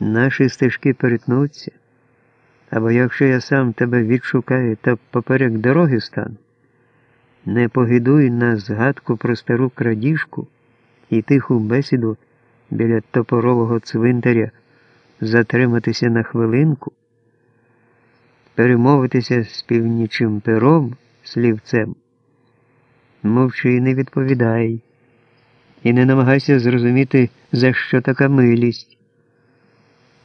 наші стежки перетнуться, або якщо я сам тебе відшукаю та поперек дороги стану, не погидуй на згадку про стару крадіжку і тиху бесіду біля топорового цвинтаря затриматися на хвилинку, перемовитися з північим пером, слівцем, мовчи і не відповідай, і не намагайся зрозуміти, за що така милість.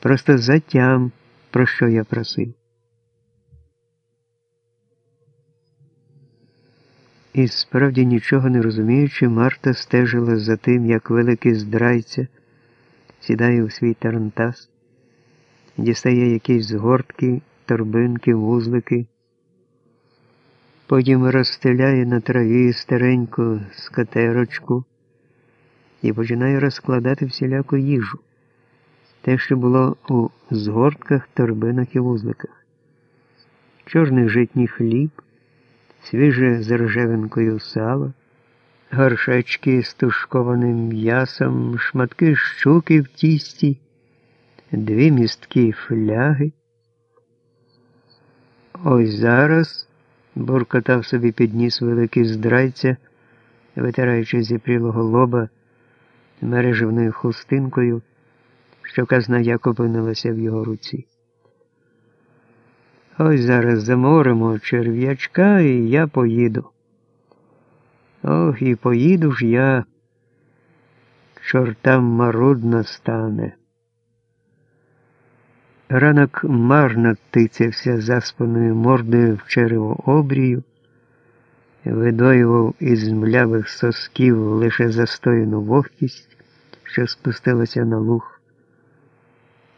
Просто затям, про що я просив. І справді нічого не розуміючи, Марта стежила за тим, як великий здрайця сідає у свій тарантас, дістає якісь згортки, торбинки, вузлики, потім розстеляє на траві стареньку скатерочку і починає розкладати всіляку їжу, те, що було у згортках, торбинах і вузликах, чорний житній хліб свіже з рожевинкою сало, горшечки з тушкованим м'ясом, шматки щуки в тісті, дві місткі фляги. Ось зараз буркотав собі підніс великий здрайця, витираючи зіпрілого лоба мережевною хустинкою, що казна як опинилася в його руці. Ось зараз заморимо черв'ячка, і я поїду. Ох, і поїду ж я, чортам марудно стане. Ранок марно тицявся заспаною мордою в черево обрію, видоював із млявих сосків лише застояну вогкість, що спустилася на луг.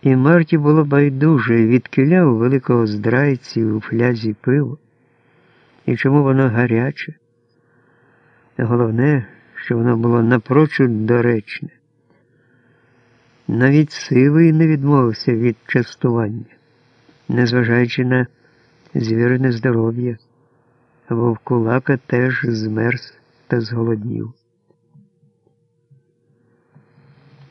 І Марті було байдуже відкиля у великого здрайці у флязі пиво. І чому воно гаряче? Головне, що воно було напрочуд доречне. Навіть сивий не відмовився від частування, незважаючи на звірене здоров'я, вовкулака теж змерз та зголоднів.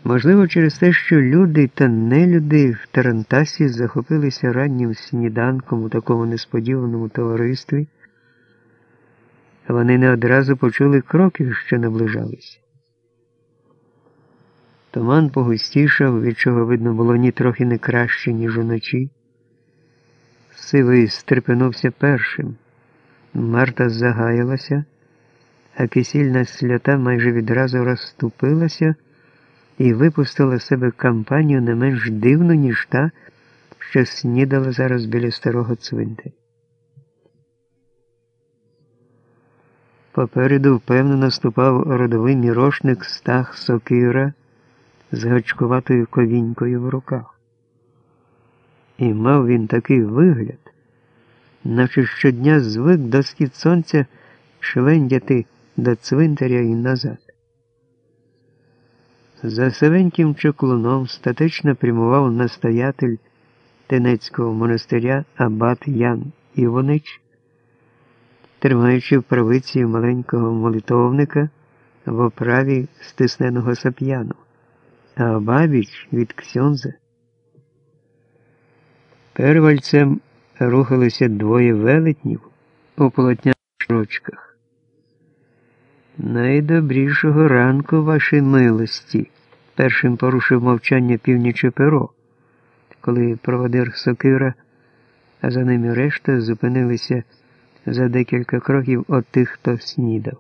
Можливо, через те, що люди та нелюди в Тарантасі захопилися раннім сніданком у такому несподіваному товаристві, вони не одразу почули кроки, що наближалися. Туман погустішав, від чого видно було ні трохи не краще, ніж уночі. Сивий стрепенувся першим. Марта загаялася, а кисільна сльота майже відразу розступилася і випустила з себе кампанію не менш дивну, ніж та, що снідала зараз біля старого цвинтаря. Попереду впевнено ступав родовий мірошник стах сокира з гачкуватою ковінькою в руках. І мав він такий вигляд, наче щодня звик до схід сонця швендяти до цвинтаря і назад. За сивеньким чеклуном статично прямував настоятель Тенецького монастиря Абат Ян Івонич, тримаючи в правиці маленького молитовника в оправі стисненого сап'яну, а бабіч від Ксьонза. Первальцем рухалися двоє велетнів у полотняних рочках. Найдобрішого ранку вашій милості, першим порушив мовчання північе перо, коли проводир сокира, а за ними решта зупинилися за декілька кроків від тих, хто снідав.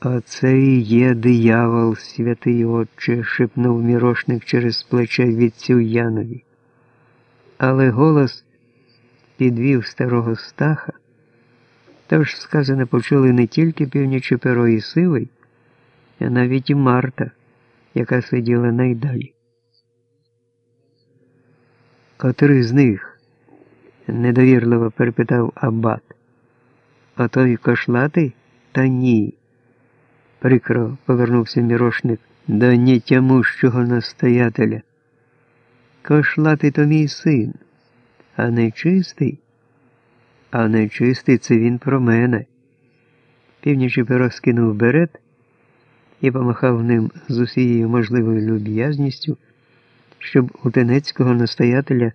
Оце і є диявол, святий отче, шепнув мірошник через плече відцю Янові. Але голос підвів старого стаха. Тож сказане почули не тільки північі перо і сивий, а навіть і Марта, яка сиділа найдалі. Котрий з них? недовірливо перепитав Аббат. А той кошлатий? Та ні. Прикро повернувся мірошник до нетямущого настоятеля. Кошлатий то мій син, а нечистий а нечистий це він про мене. Північий пирог скинув берет і помахав ним з усією можливою люб'язністю. щоб у Тенецького настоятеля